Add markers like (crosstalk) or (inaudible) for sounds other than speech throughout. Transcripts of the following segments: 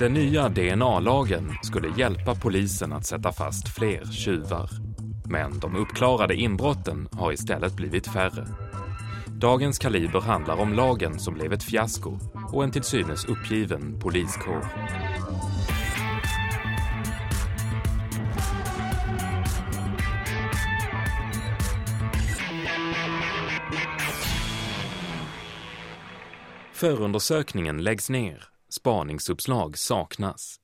Den nya DNA-lagen skulle hjälpa polisen att sätta fast fler tjuvar. Men de uppklarade inbrotten har istället blivit färre. Dagens kaliber handlar om lagen som blev ett fiasko och en till synes uppgiven poliskår. Förundersökningen läggs ner, spaningsuppslag saknas.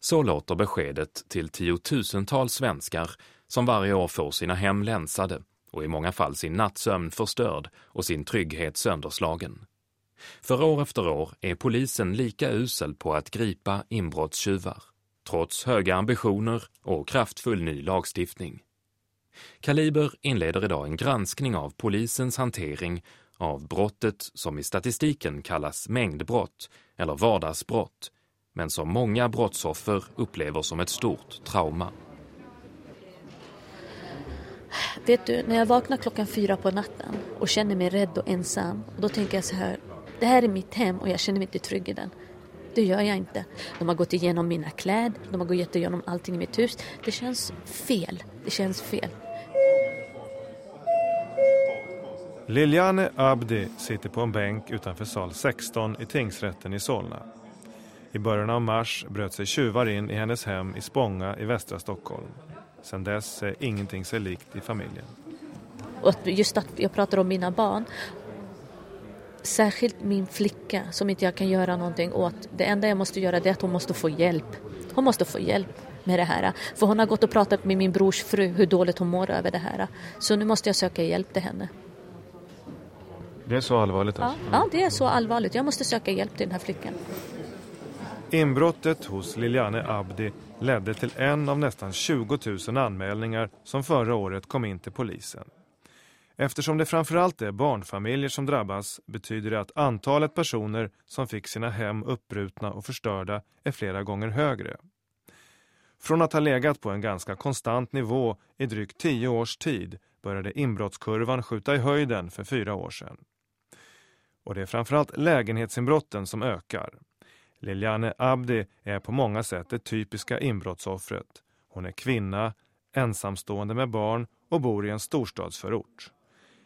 Så låter beskedet till tiotusentals svenskar som varje år får sina hem länsade och i många fall sin nattsömn förstörd och sin trygghet sönderslagen. För år efter år är polisen lika usel på att gripa inbrottstjuvar, trots höga ambitioner och kraftfull ny lagstiftning. Kaliber inleder idag en granskning av polisens hantering av brottet som i statistiken kallas mängdbrott eller vardagsbrott, men som många brottsoffer upplever som ett stort trauma. Vet du, när jag vaknar klockan fyra på natten och känner mig rädd och ensam, då tänker jag så här, det här är mitt hem och jag känner mig inte trygg i den. Det gör jag inte. De har gått igenom mina kläder, de har gått igenom allting i mitt hus. Det känns fel. Det känns fel. Liliane Abdi sitter på en bänk utanför sal 16 i tingsrätten i Solna. I början av mars bröt sig tjuvar in i hennes hem i Spånga i västra Stockholm. Sedan dess är ingenting sig likt i familjen. Och just att jag pratar om mina barn. Särskilt min flicka som inte jag kan göra någonting åt. Det enda jag måste göra är att hon måste få hjälp. Hon måste få hjälp med det här. För hon har gått och pratat med min brors fru hur dåligt hon mår över det här. Så nu måste jag söka hjälp till henne. Det är så allvarligt alltså? Ja, ja, det är så allvarligt. Jag måste söka hjälp till den här flickan. Inbrottet hos Liliane Abdi ledde till en av nästan 20 000 anmälningar som förra året kom in till polisen. Eftersom det framförallt är barnfamiljer som drabbas betyder det att antalet personer som fick sina hem uppbrutna och förstörda är flera gånger högre. Från att ha legat på en ganska konstant nivå i drygt tio års tid började inbrottskurvan skjuta i höjden för fyra år sedan. Och det är framförallt lägenhetsinbrotten som ökar. Liliane Abdi är på många sätt det typiska inbrottsoffret. Hon är kvinna, ensamstående med barn och bor i en storstadsförort.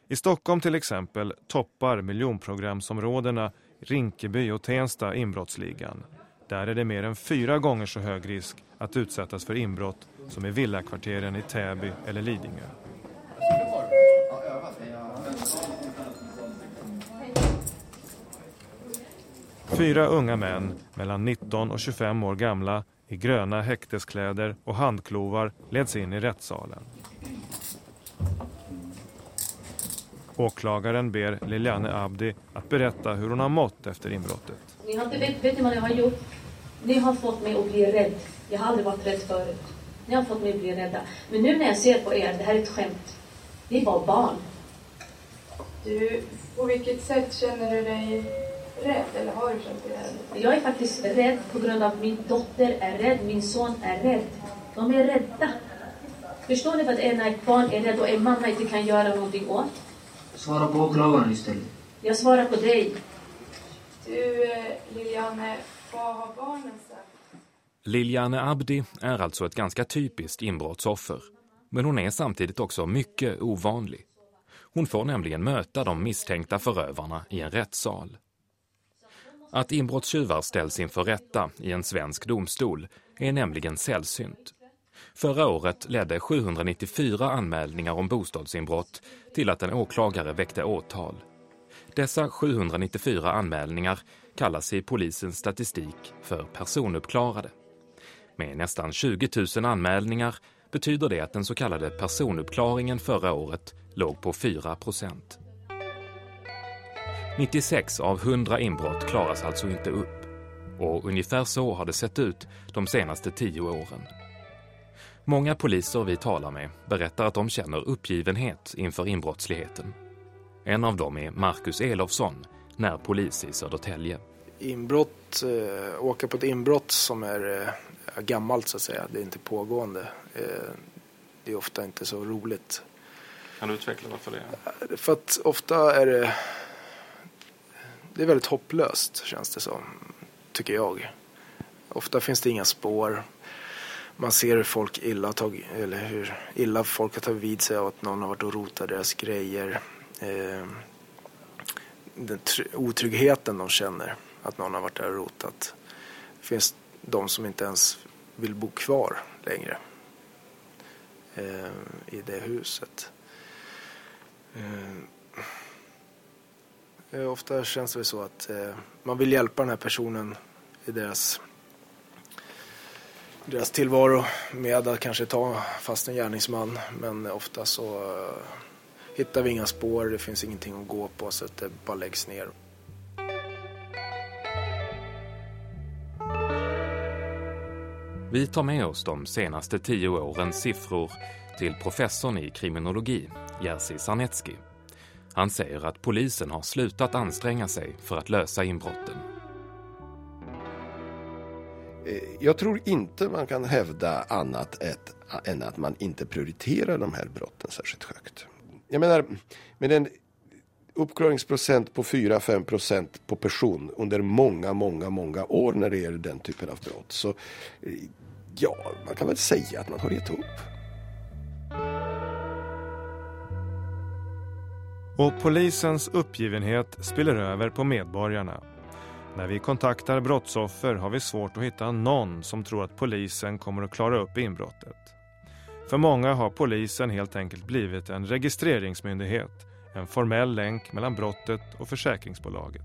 I Stockholm till exempel toppar miljonprogramsområdena Rinkeby och Tensta inbrottsligan. Där är det mer än fyra gånger så hög risk att utsättas för inbrott som i villakvarteren i Täby eller Lidingö. Fyra unga män mellan 19 och 25 år gamla i gröna häkteskläder och handklovar leds in i rättssalen. Åklagaren ber Liliane Abdi att berätta hur hon har mått efter inbrottet. Ni har inte vet, vet ni vad ni har gjort? Ni har fått mig att bli rädd. Jag har aldrig varit rädd förut. Ni har fått mig att bli rädda. Men nu när jag ser på er, det här är ett skämt. Ni är bara barn. Du, på vilket sätt känner du dig rädd? Eller har du känt dig rädd? Jag är faktiskt rädd på grund av att min dotter är rädd, min son är rädd. De är rädda. Förstår ni vad det är när ett barn är rädd och en mamma inte kan göra någonting åt? Svara på åklagaren istället. Jag svarar på dig. Du, eh, Liliane, vad har barnen sagt? Liliane Abdi är alltså ett ganska typiskt inbrottsoffer. Men hon är samtidigt också mycket ovanlig. Hon får nämligen möta de misstänkta förövarna i en rättssal. Att inbrottstjuvar ställs inför rätta i en svensk domstol är nämligen sällsynt. Förra året ledde 794 anmälningar om bostadsinbrott till att en åklagare väckte åtal. Dessa 794 anmälningar kallas i polisens statistik för personuppklarade. Med nästan 20 000 anmälningar betyder det att den så kallade personuppklaringen förra året låg på 4 procent. 96 av 100 inbrott klaras alltså inte upp. Och ungefär så har det sett ut de senaste tio åren. Många poliser vi talar med berättar att de känner uppgivenhet inför inbrottsligheten. En av dem är Marcus Elofsson, närpolis i Södertälje. Inbrott, äh, åka på ett inbrott som är äh, gammalt så att säga, det är inte pågående. Äh, det är ofta inte så roligt. Kan du utveckla varför det? För att ofta är det det är väldigt hopplöst känns det som, tycker jag. Ofta finns det inga spår. Man ser hur folk illa, tag, eller hur illa folk har tagit vid sig av att någon har varit och rotat deras grejer. Eh, den otryggheten de känner att någon har varit där och rotat. Det finns de som inte ens vill bo kvar längre eh, i det huset. Eh, Eh, ofta känns det så att eh, man vill hjälpa den här personen i deras, deras tillvaro med att kanske ta fast en gärningsman. Men ofta så eh, hittar vi inga spår, det finns ingenting att gå på så att det bara läggs ner. Vi tar med oss de senaste tio årens siffror till professorn i kriminologi, Jerzy Sarnecki. Han säger att polisen har slutat anstränga sig för att lösa inbrotten. Eh, jag tror inte man kan hävda annat ett, än att man inte prioriterar de här brotten särskilt högt. Jag menar, med en uppklaringsprocent på 4-5 procent på person under många, många, många år när det gäller den typen av brott. Så eh, ja, man kan väl säga att man har gett upp. Och polisens uppgivenhet spiller över på medborgarna. När vi kontaktar brottsoffer har vi svårt att hitta någon som tror att polisen kommer att klara upp inbrottet. För många har polisen helt enkelt blivit en registreringsmyndighet, en formell länk mellan brottet och försäkringsbolaget.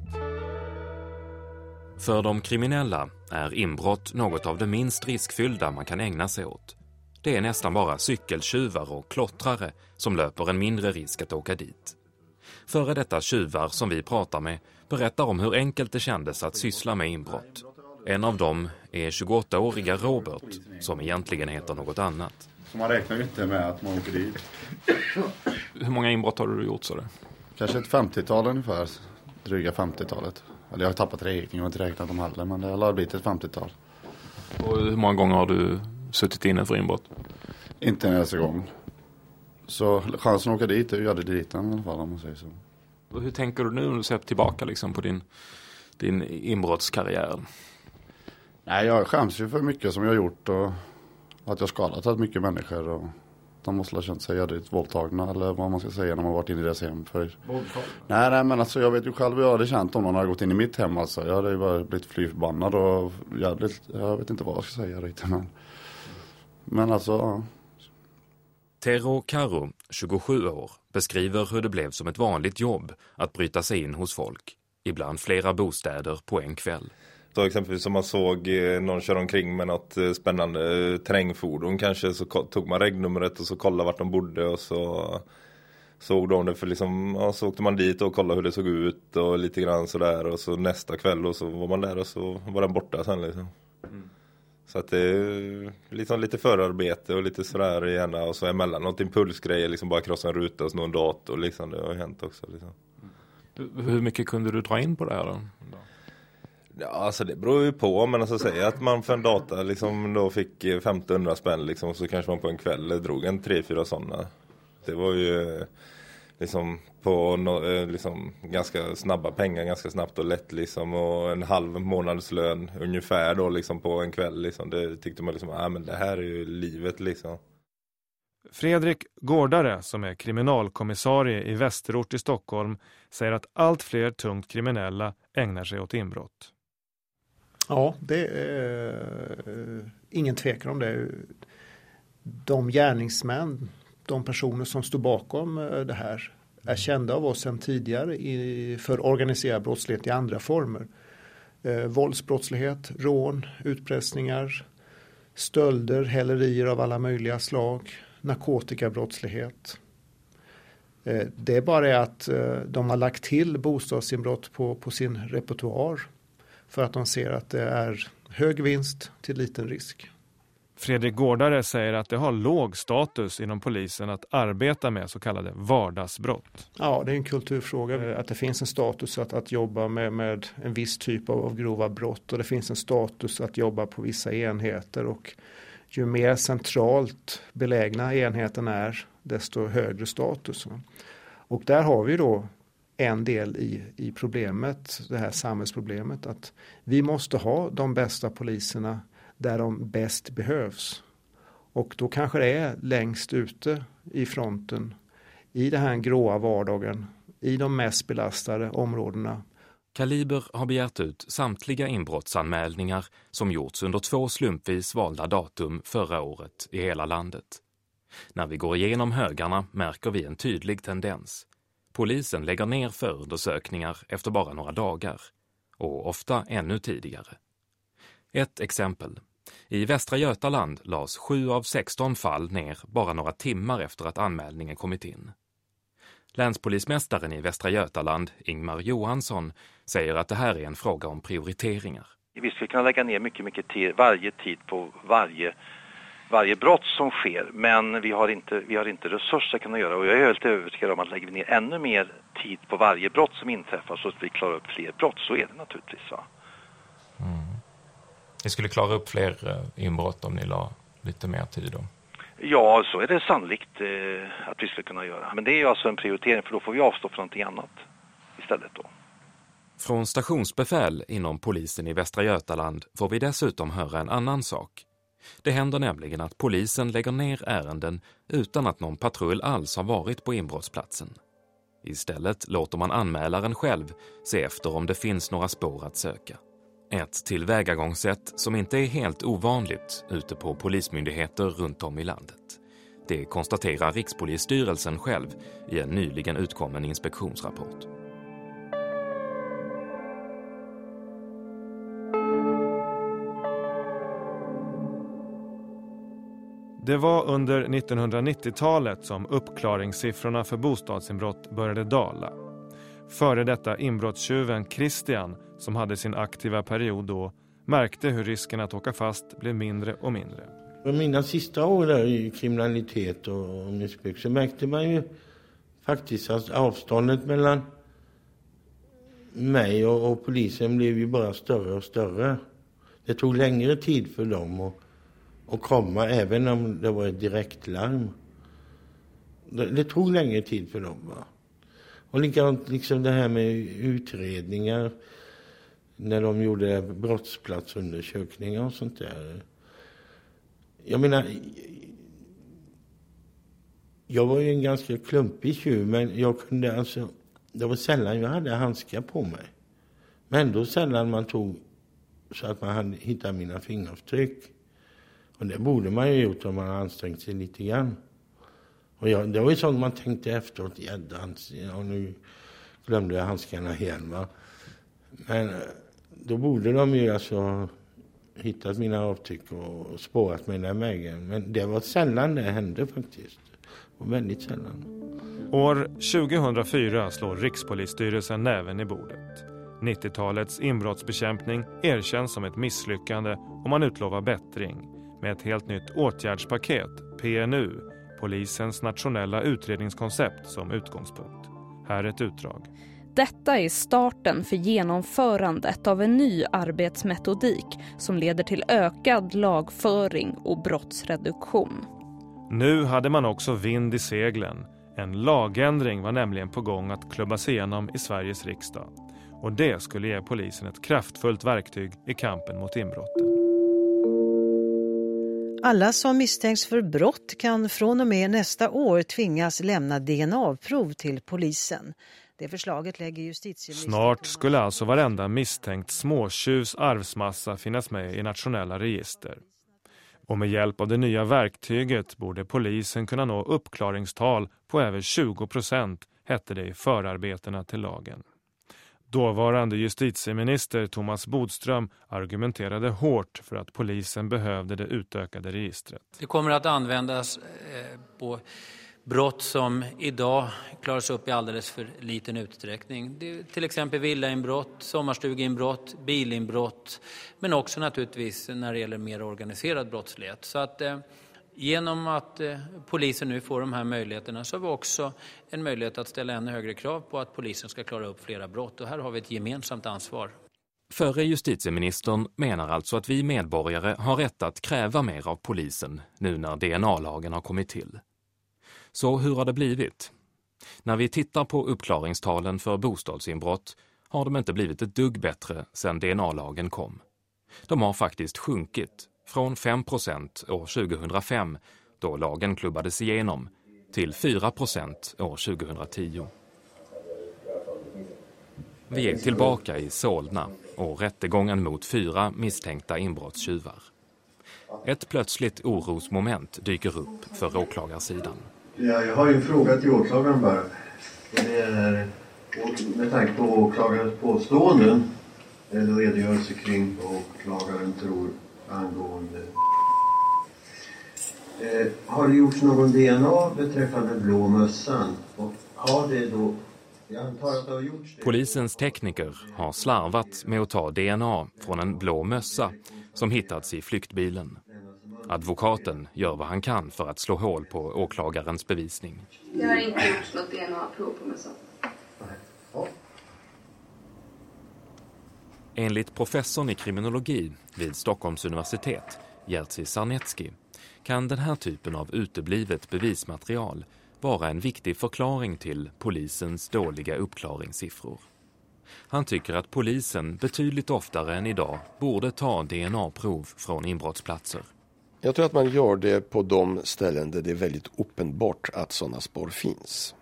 För de kriminella är inbrott något av det minst riskfyllda man kan ägna sig åt. Det är nästan bara cykeltjuvar och klottrare som löper en mindre risk att åka dit. Före detta tjuvar som vi pratar med berättar om hur enkelt det kändes att syssla med inbrott. En av dem är 28-åriga Robert, som egentligen heter något annat. Så man räknar ju inte med att man åker dit. Hur många inbrott har du gjort så det? Kanske ett 50-tal ungefär. Dryga 50-talet. Eller jag har tappat räkning, jag har inte räknat dem heller. Men det har blivit ett 50-tal. Och hur många gånger har du suttit inne för inbrott? Inte en enda gång. Så chansen att åka dit är ju aldrig dit i alla fall om man säger så. Och hur tänker du nu när du ser tillbaka liksom på din, din inbrottskarriär? Nej, jag skäms ju för mycket som jag har gjort och att jag skadat rätt mycket människor. Och de måste ha känt sig jävligt våldtagna eller vad man ska säga när man varit inne i deras hem. För... Nej, nej, men alltså jag vet ju själv hur jag hade känt om någon hade gått in i mitt hem alltså. Jag hade ju bara blivit fly förbannad och jävligt, jag vet inte vad jag ska säga riktigt men. Men alltså, ja. Tero Karo, 27 år, beskriver hur det blev som ett vanligt jobb att bryta sig in hos folk, ibland flera bostäder på en kväll. Så exempelvis om man såg eh, någon köra omkring med något eh, spännande terrängfordon kanske så tog man regnumret och så kollade vart de bodde och så såg de det för liksom, ja, så åkte man dit och kollade hur det såg ut och lite grann sådär och så nästa kväll och så var man där och så var den borta sen liksom. Mm. Så att det är liksom lite förarbete och lite sådär gärna och så emellanåt impulsgrejer liksom bara krossa en ruta och sno en dator liksom. Det har hänt också liksom. Hur mycket kunde du dra in på det här då? Ja, alltså det beror ju på. Men alltså säga att man för en data liksom då fick 1500 spänn liksom så kanske man på en kväll drog en 3-4 sådana. Det var ju liksom på no, eh, liksom ganska snabba pengar, ganska snabbt och lätt liksom och en halv månadslön ungefär då liksom på en kväll liksom. Det tyckte man liksom, ja ah, men det här är ju livet liksom. Fredrik Gårdare, som är kriminalkommissarie i Västerort i Stockholm, säger att allt fler tungt kriminella ägnar sig åt inbrott. Ja, det är ingen tvekan om det. De gärningsmän, de personer som står bakom eh, det här är kända av oss sedan tidigare i, för organiserad brottslighet i andra former. Eh, våldsbrottslighet, rån, utpressningar, stölder, hälerier av alla möjliga slag, narkotikabrottslighet. Eh, det är bara att eh, de har lagt till bostadsinbrott på, på sin repertoar för att de ser att det är hög vinst till liten risk. Fredrik Gårdare säger att det har låg status inom polisen att arbeta med så kallade vardagsbrott. Ja, det är en kulturfråga att det finns en status att, att jobba med, med en viss typ av, av grova brott och det finns en status att jobba på vissa enheter och ju mer centralt belägna enheten är desto högre status. Och där har vi då en del i, i problemet, det här samhällsproblemet. Att vi måste ha de bästa poliserna där de bäst behövs. Och då kanske det är längst ute i fronten, i den här gråa vardagen, i de mest belastade områdena. Kaliber har begärt ut samtliga inbrottsanmälningar som gjorts under två slumpvis valda datum förra året i hela landet. När vi går igenom högarna märker vi en tydlig tendens. Polisen lägger ner förundersökningar efter bara några dagar och ofta ännu tidigare. Ett exempel. I Västra Götaland lades 7 av 16 fall ner bara några timmar efter att anmälningen kommit in. Länspolismästaren i Västra Götaland, Ingmar Johansson, säger att det här är en fråga om prioriteringar. Vi skulle kunna lägga ner mycket, mycket tid, varje tid på varje, varje brott som sker, men vi har, inte, vi har inte resurser att kunna göra och jag är helt övertygad om att lägger vi ner ännu mer tid på varje brott som inträffar så att vi klarar upp fler brott, så är det naturligtvis. Va? Mm. Ni skulle klara upp fler eh, inbrott om ni la lite mer tid då? Ja, så är det sannolikt eh, att vi ska kunna göra. Men det är ju alltså en prioritering för då får vi avstå från någonting annat istället då. Från stationsbefäl inom polisen i Västra Götaland får vi dessutom höra en annan sak. Det händer nämligen att polisen lägger ner ärenden utan att någon patrull alls har varit på inbrottsplatsen. Istället låter man anmälaren själv se efter om det finns några spår att söka. Ett tillvägagångssätt som inte är helt ovanligt ute på polismyndigheter runt om i landet. Det konstaterar Rikspolisstyrelsen själv i en nyligen utkommen inspektionsrapport. Det var under 1990-talet som uppklaringssiffrorna för bostadsinbrott började dala. Före detta inbrottstjuven Christian, som hade sin aktiva period då, märkte hur risken att åka fast blev mindre och mindre. För mina sista år där i kriminalitet och missbruk så märkte man ju faktiskt att avståndet mellan mig och, och, polisen blev ju bara större och större. Det tog längre tid för dem att, att komma, även om det var ett direktlarm. Det, det tog längre tid för dem. Va? Och likadant liksom det här med utredningar när de gjorde brottsplatsundersökningar och sånt där. Jag menar, jag var ju en ganska klumpig tjuv, men jag kunde alltså, det var sällan jag hade handskar på mig. Men ändå sällan man tog så att man hade hittat mina fingeravtryck. Och det borde man ju gjort om man ansträngt sig lite grann. Och jag, det var ju sånt man tänkte efteråt, jäddans, ja, nu glömde jag handskarna igen va. Men eh, då borde de ju alltså hittat mina avtryck och spårat mig den vägen. Men det var sällan det hände faktiskt. Och väldigt sällan. År 2004 slår Rikspolisstyrelsen näven i bordet. 90-talets inbrottsbekämpning erkänns som ett misslyckande och man utlovar bättring med ett helt nytt åtgärdspaket, PNU, polisens nationella utredningskoncept som utgångspunkt. Här ett utdrag. Detta är starten för genomförandet av en ny arbetsmetodik som leder till ökad lagföring och brottsreduktion. Nu hade man också vind i seglen. En lagändring var nämligen på gång att klubbas igenom i Sveriges riksdag. Och det skulle ge polisen ett kraftfullt verktyg i kampen mot inbrotten. Alla som misstänks för brott kan från och med nästa år tvingas lämna DNA-prov till polisen. Det förslaget lägger justitieministern... Snart skulle alltså varenda misstänkt småtjuvs arvsmassa finnas med i nationella register. Och med hjälp av det nya verktyget borde polisen kunna nå uppklaringstal på över 20 procent, hette det i förarbetena till lagen. Dåvarande justitieminister Thomas Bodström argumenterade hårt för att polisen behövde det utökade registret. Det kommer att användas eh, på brott som idag klaras upp i alldeles för liten utsträckning. Det till exempel villainbrott, sommarstugeinbrott, bilinbrott men också naturligtvis när det gäller mer organiserad brottslighet. Så att, eh, genom att eh, polisen nu får de här möjligheterna så har vi också en möjlighet att ställa ännu högre krav på att polisen ska klara upp flera brott och här har vi ett gemensamt ansvar. Förre justitieministern menar alltså att vi medborgare har rätt att kräva mer av polisen nu när DNA-lagen har kommit till. Så hur har det blivit? När vi tittar på uppklaringstalen för bostadsinbrott har de inte blivit ett dugg bättre sedan DNA-lagen kom. De har faktiskt sjunkit från 5% år 2005, då lagen klubbades igenom, till 4% år 2010. Vi är tillbaka i Solna och rättegången mot fyra misstänkta inbrottstjuvar. Ett plötsligt orosmoment dyker upp för åklagarsidan. Ja, jag har ju en fråga till åklagaren bara. Det är med tanke på åklagarens påståenden eller redogörelse kring vad åklagaren tror angående eh, har det gjorts någon DNA beträffande blå mössan? Och har det då jag antar att det har gjorts det. Polisens tekniker har slarvat med att ta DNA från en blå mössa som hittats i flyktbilen. Advokaten gör vad han kan för att slå hål på åklagarens bevisning. Det har inte gjorts något DNA-prov på mössan. Enligt professorn i kriminologi vid Stockholms universitet, Jerzy Sarnecki, kan den här typen av uteblivet bevismaterial vara en viktig förklaring till polisens dåliga uppklaringssiffror. Han tycker att polisen betydligt oftare än idag borde ta DNA-prov från inbrottsplatser. Jag tror att man gör det på de ställen där det är väldigt uppenbart att sådana spår finns.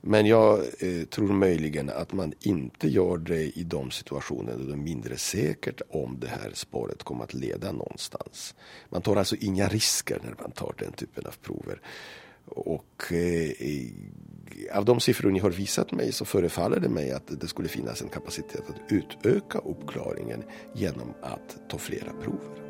Men jag eh, tror möjligen att man inte gör det i de situationer där det är mindre säkert om det här spåret kommer att leda någonstans. Man tar alltså inga risker när man tar den typen av prover. Och eh, av de siffror ni har visat mig så förefaller det mig att det skulle finnas en kapacitet att utöka uppklaringen genom att ta flera prover.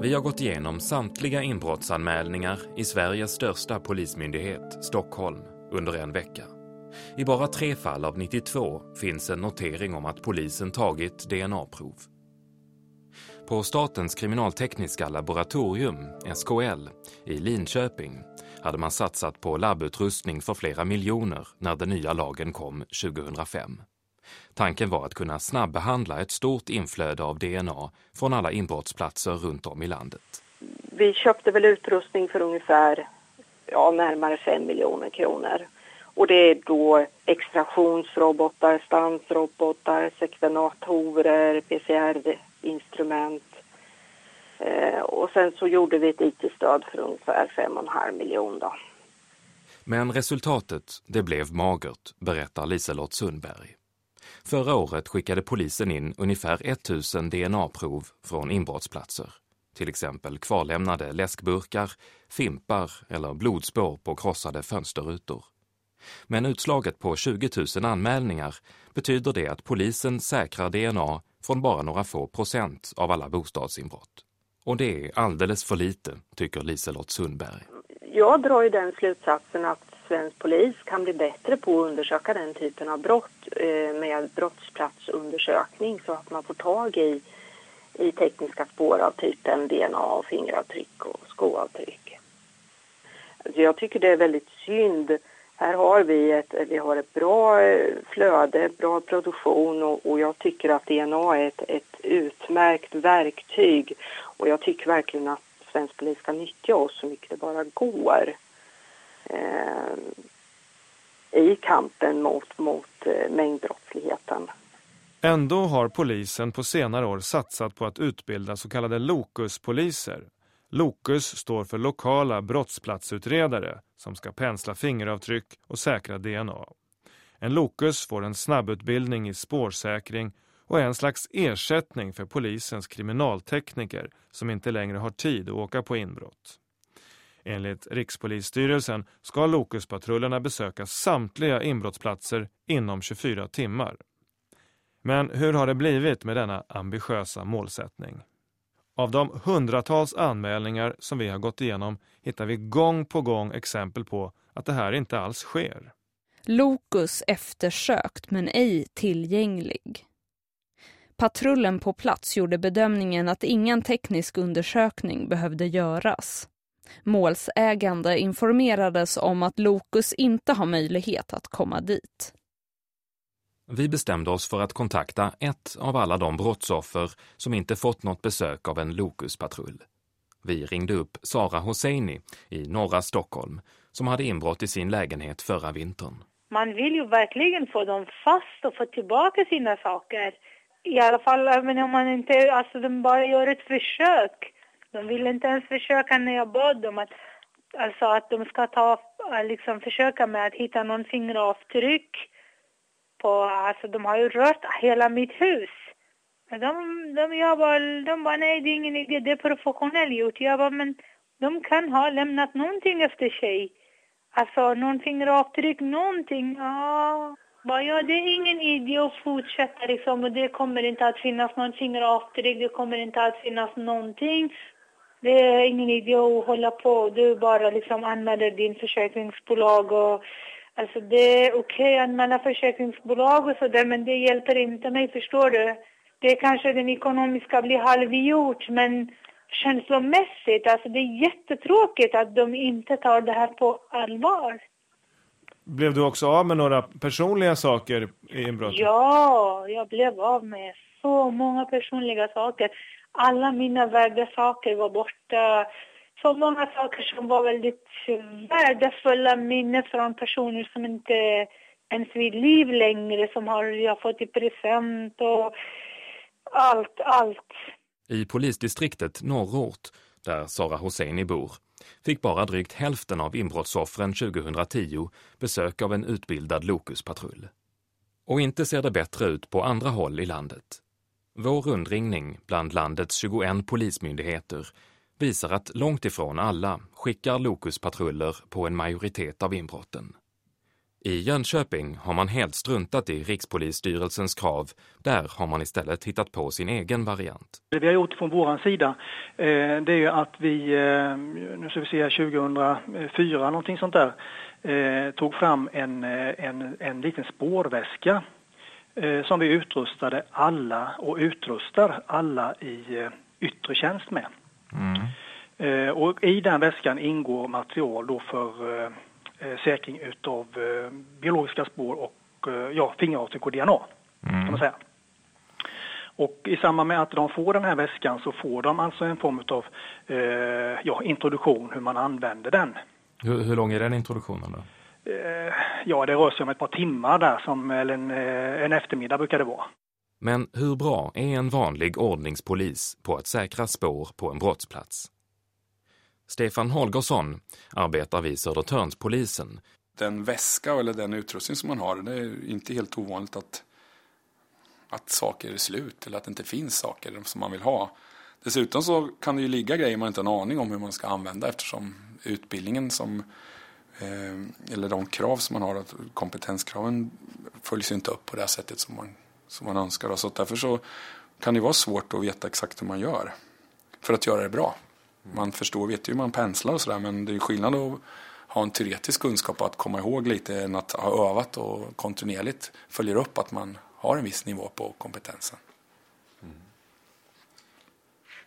Vi har gått igenom samtliga inbrottsanmälningar i Sveriges största polismyndighet, Stockholm, under en vecka. I bara tre fall av 92 finns en notering om att polisen tagit DNA-prov. På Statens kriminaltekniska laboratorium, SKL, i Linköping hade man satsat på labbutrustning för flera miljoner när den nya lagen kom 2005. Tanken var att kunna snabbehandla ett stort inflöde av DNA från alla inbrottsplatser runt om i landet. Vi köpte väl utrustning för ungefär ja, närmare 5 miljoner kronor. Och det är då extraktionsrobotar, stansrobotar, sekvenatorer, PCR-instrument. Eh, och sen så gjorde vi ett IT-stöd för ungefär 5,5 miljoner. Men resultatet, det blev magert, berättar Liselott Sundberg. Förra året skickade polisen in ungefär 1000 DNA-prov från inbrottsplatser. Till exempel kvarlämnade läskburkar, fimpar eller blodspår på krossade fönsterrutor. Men utslaget på 20 000 anmälningar betyder det att polisen säkrar DNA från bara några få procent av alla bostadsinbrott. Och det är alldeles för lite, tycker Liselott Sundberg. Jag drar ju den slutsatsen att svensk polis kan bli bättre på att undersöka den typen av brott eh, med brottsplatsundersökning så att man får tag i, i tekniska spår av typen DNA, och fingeravtryck och skoavtryck. Alltså jag tycker det är väldigt synd. Här har vi ett, vi har ett bra eh, flöde, bra produktion och, och jag tycker att DNA är ett, ett utmärkt verktyg och jag tycker verkligen att svensk polis ska nyttja oss så mycket det bara går Eh, i kampen mot, mot eh, mängdbrottsligheten. Ändå har polisen på senare år satsat på att utbilda så kallade Lokuspoliser. Lokus står för lokala brottsplatsutredare som ska pensla fingeravtryck och säkra DNA. En Lokus får en snabbutbildning i spårsäkring och är en slags ersättning för polisens kriminaltekniker som inte längre har tid att åka på inbrott. Enligt Rikspolisstyrelsen ska Lokuspatrullerna besöka samtliga inbrottsplatser inom 24 timmar. Men hur har det blivit med denna ambitiösa målsättning? Av de hundratals anmälningar som vi har gått igenom hittar vi gång på gång exempel på att det här inte alls sker. Lokus eftersökt men ej tillgänglig. Patrullen på plats gjorde bedömningen att ingen teknisk undersökning behövde göras. Målsägande informerades om att Lokus inte har möjlighet att komma dit. Vi bestämde oss för att kontakta ett av alla de brottsoffer som inte fått något besök av en Lokuspatrull. Vi ringde upp Sara Hosseini i norra Stockholm som hade inbrott i sin lägenhet förra vintern. Man vill ju verkligen få dem fast och få tillbaka sina saker. I alla fall även om man inte, alltså de bara gör ett försök. De ville inte ens försöka när jag bad dem att, alltså att de ska ta, liksom försöka med att hitta någon fingeravtryck på, alltså de har ju rört hela mitt hus. De, de, jag bara, de bara, nej det är ingen idé, det är professionellt gjort. Jag bara, men de kan ha lämnat någonting efter sig. Alltså någon fingeravtryck, någonting. Ja, bara, ja det är ingen idé att fortsätta liksom och det kommer inte att finnas någon fingeravtryck, det kommer inte att finnas någonting. Det är ingen idé att hålla på, du bara liksom anmäler din försäkringsbolag och Alltså det är okej okay att anmäla försäkringsbolag och sådär men det hjälper inte mig, förstår du? Det kanske den ekonomiska blir halvgjort men känslomässigt, alltså det är jättetråkigt att de inte tar det här på allvar. Blev du också av med några personliga saker i inbrottet? Ja, jag blev av med så många personliga saker. Alla mina värdesaker var borta så många saker som var väldigt värdefulla minnen från personer som inte ens vid liv längre, som har jag fått i present och allt, allt. I polisdistriktet Norrort, där Sara Hosseini bor, fick bara drygt hälften av inbrottsoffren 2010 besök av en utbildad Lokuspatrull. Och inte ser det bättre ut på andra håll i landet. Vår rundringning bland landets 21 polismyndigheter visar att långt ifrån alla skickar Lokuspatruller på en majoritet av inbrotten. I Jönköping har man helt struntat i Rikspolisstyrelsens krav. Där har man istället hittat på sin egen variant. Det vi har gjort från vår sida eh, det är att vi, eh, nu ska vi se 2004 någonting sånt där, eh, tog fram en, en, en liten spårväska som vi utrustade alla och utrustar alla i yttre tjänst med. Mm. Eh, och I den väskan ingår material då för eh, eh säkring utav eh, biologiska spår och eh, ja, fingeravtryck och DNA. Mm. Kan man säga. Och i samband med att de får den här väskan så får de alltså en form av eh, ja, introduktion hur man använder den. Hur, hur lång är den introduktionen då? Ja, det rör sig om ett par timmar där, som, eller en, en eftermiddag brukar det vara. Men hur bra är en vanlig ordningspolis på att säkra spår på en brottsplats? Stefan Holgersson arbetar vid Södertörnspolisen. Den väska eller den utrustning som man har, det är inte helt ovanligt att, att saker är slut eller att det inte finns saker som man vill ha. Dessutom så kan det ju ligga grejer man inte har en aning om hur man ska använda eftersom utbildningen som eh, Eh, eller de krav som man har, kompetenskraven följs inte upp på det sättet som man som man önskar. Så därför så kan det vara svårt att veta exakt hur man gör för att göra det bra. Man förstår, vet ju hur man penslar och sådär men det är skillnad att ha en teoretisk kunskap och att komma ihåg lite än att ha övat och kontinuerligt följer upp att man har en viss nivå på kompetensen. Mm.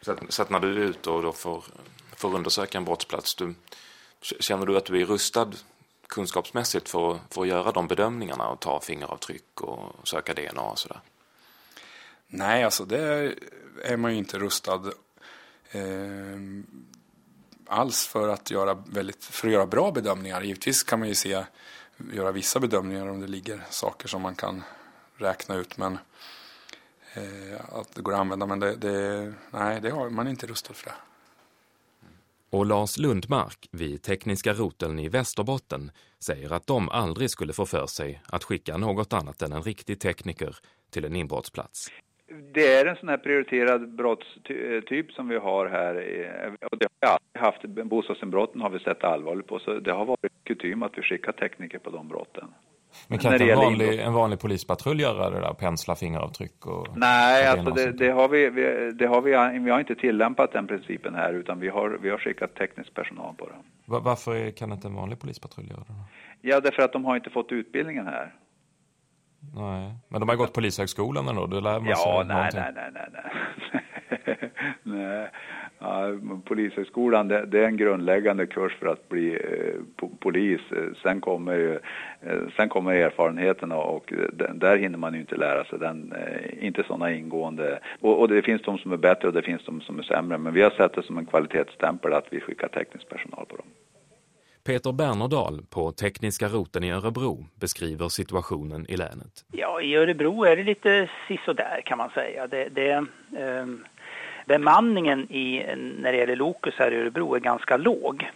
Så, att, så, att, när du är ute och då får, får undersöka en brottsplats, du, känner du att du är rustad kunskapsmässigt för, för att göra de bedömningarna och ta fingeravtryck och söka DNA och sådär? Nej, alltså det är man ju inte rustad eh, alls för att, göra väldigt, för att göra bra bedömningar. Givetvis kan man ju se, göra vissa bedömningar om det ligger saker som man kan räkna ut men eh, att det går att använda. Men det, det, nej, det har man inte rustad för det. Och Lars Lundmark vid Tekniska roteln i Västerbotten säger att de aldrig skulle få för sig att skicka något annat än en riktig tekniker till en inbrottsplats. Det är en sån här prioriterad brottstyp som vi har här. Och det har vi alltid haft. Bostadsinbrotten har vi sett allvarligt på. Så det har varit kutym att vi skickar tekniker på de brotten. Men kan inte en vanlig, en vanlig polispatrull göra det där, pensla fingeravtryck och... Nej, alltså det, det, har vi, vi, det har vi, vi har inte tillämpat den principen här utan vi har, vi har skickat teknisk personal på det. Varför kan inte en vanlig polispatrull göra det? Ja, därför att de har inte fått utbildningen här. Nej, men de har gått polishögskolan ändå, då lär man ja, sig nej, nej, nej, nej, nej. (laughs) nej. Ja, polishögskolan det, det, är en grundläggande kurs för att bli eh, polis. Sen kommer, ju, eh, sen kommer erfarenheterna och där hinner man ju inte lära sig den, eh, inte sådana ingående. Och, och, det finns de som är bättre och det finns de som är sämre. Men vi har sett det som en kvalitetsstämpel att vi skickar teknisk personal på dem. Peter Bernerdal på Tekniska roten i Örebro beskriver situationen i länet. Ja, i Örebro är det lite sisådär kan man säga. Det, det, eh, bemanningen i, när det gäller Lokus här i Örebro är ganska låg.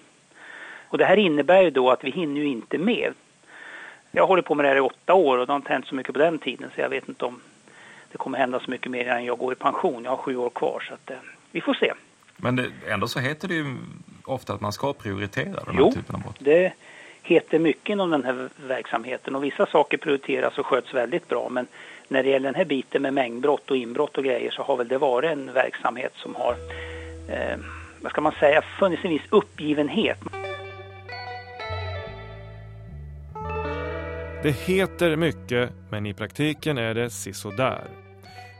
Och det här innebär ju då att vi hinner ju inte med. Jag hållit på med det här i åtta år och det har inte hänt så mycket på den tiden så jag vet inte om det kommer hända så mycket mer än jag går i pension. Jag har sju år kvar så att, eh, vi får se. Men det, ändå så heter det ju ofta att man ska prioritera den jo, här typen av brott. det heter mycket inom den här verksamheten och vissa saker prioriteras och sköts väldigt bra men när det gäller den här biten med mängdbrott och inbrott och grejer så har väl det varit en verksamhet som har, eh, vad ska man säga, funnits en viss uppgivenhet. Det heter mycket, men i praktiken är det sisådär.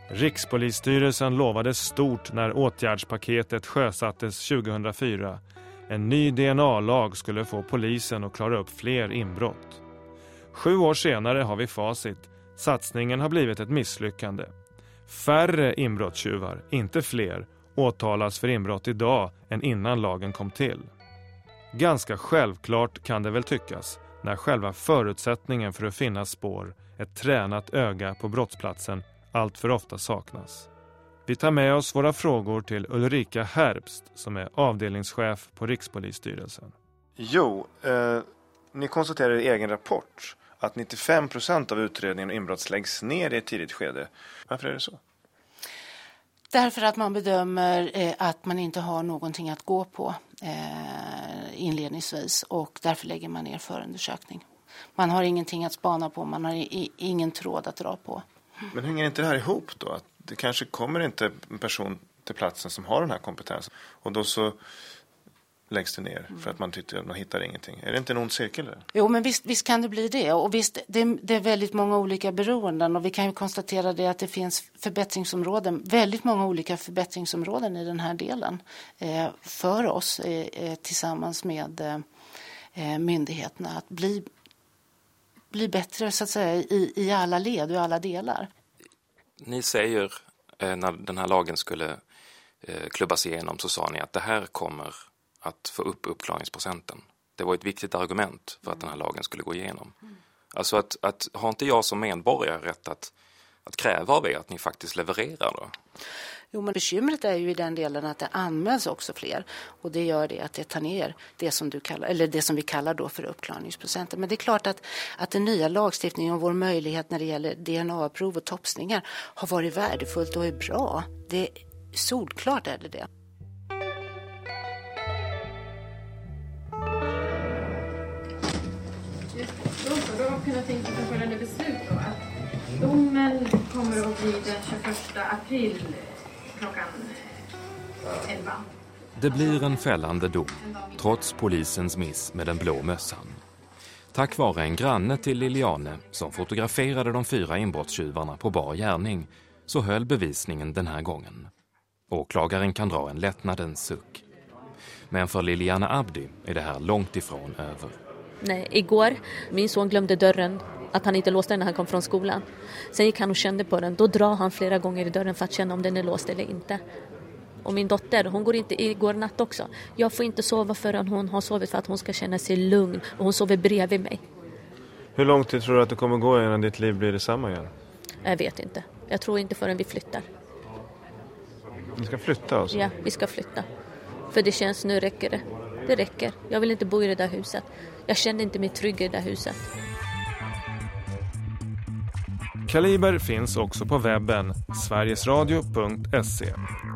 Rikspolisstyrelsen lovade stort när åtgärdspaketet sjösattes 2004. En ny DNA-lag skulle få polisen att klara upp fler inbrott. Sju år senare har vi facit. Satsningen har blivit ett misslyckande. Färre inbrottstjuvar, inte fler, åtalas för inbrott idag än innan lagen kom till. Ganska självklart kan det väl tyckas när själva förutsättningen för att finna spår, ett tränat öga på brottsplatsen, allt för ofta saknas. Vi tar med oss våra frågor till Ulrika Herbst som är avdelningschef på Rikspolisstyrelsen. Jo, eh, ni konstaterar i egen rapport att 95 procent av utredningen och inbrott läggs ner i ett tidigt skede. Varför är det så? Därför att man bedömer eh, att man inte har någonting att gå på eh, inledningsvis och därför lägger man ner förundersökning. Man har ingenting att spana på, man har ingen tråd att dra på. Men hänger inte det här ihop då? Att det kanske kommer inte en person till platsen som har den här kompetensen och då så läggs det ner för att man tycker att man hittar ingenting. Är det inte en ond cirkel? Där? Jo, men visst, visst, kan det bli det. Och visst, det, det, är väldigt många olika beroenden och vi kan ju konstatera det att det finns förbättringsområden, väldigt många olika förbättringsområden i den här delen eh, för oss eh, eh tillsammans med eh, myndigheterna att bli, bli bättre så att säga i, i alla led och i alla delar. Ni säger eh, när den här lagen skulle eh, klubbas igenom så sa ni att det här kommer att få upp uppklaringsprocenten. Det var ett viktigt argument för att den här lagen skulle gå igenom. Alltså att, att har inte jag som medborgare rätt att, att kräva av er att ni faktiskt levererar då? Jo, men bekymret är ju i den delen att det anmäls också fler och det gör det att det tar ner det som, du kallar, eller det som vi kallar då för uppklarningsprocenten. Men det är klart att, att den nya lagstiftningen och vår möjlighet när det gäller DNA-prov och topsningar har varit värdefullt och är bra. Det, solklart är det det. Kunna på följande beslut då? Att domen kommer att bli den 21 april eh, klockan eh, 11. Det blir en fällande dom, trots polisens miss med den blå mössan. Tack vare en granne till Liliane som fotograferade de fyra inbrottstjuvarna på bar gärning så höll bevisningen den här gången. Åklagaren kan dra en lättnadens suck. Men för Liliane Abdi är det här långt ifrån över. Nej, igår, min son glömde dörren, att han inte låste den när han kom från skolan. Sen gick han och kände på den. Då drar han flera gånger i dörren för att känna om den är låst eller inte. Och min dotter, hon går inte igår natt också. Jag får inte sova förrän hon har sovit för att hon ska känna sig lugn. Och hon sover bredvid mig. Hur lång tid tror du att det kommer gå innan ditt liv blir detsamma igen? Jag vet inte. Jag tror inte förrän vi flyttar. Ni ska flytta alltså? Ja, vi ska flytta. För det känns, nu räcker det. Det räcker. Jag vill inte bo i det där huset. Jag kände inte mig trygg i det där huset. Kaliber finns också på webben sverigesradio.se.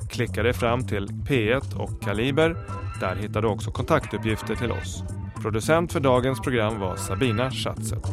Klicka dig fram till P1 och Kaliber. Där hittar du också kontaktuppgifter till oss. Producent för dagens program var Sabina Schatzet.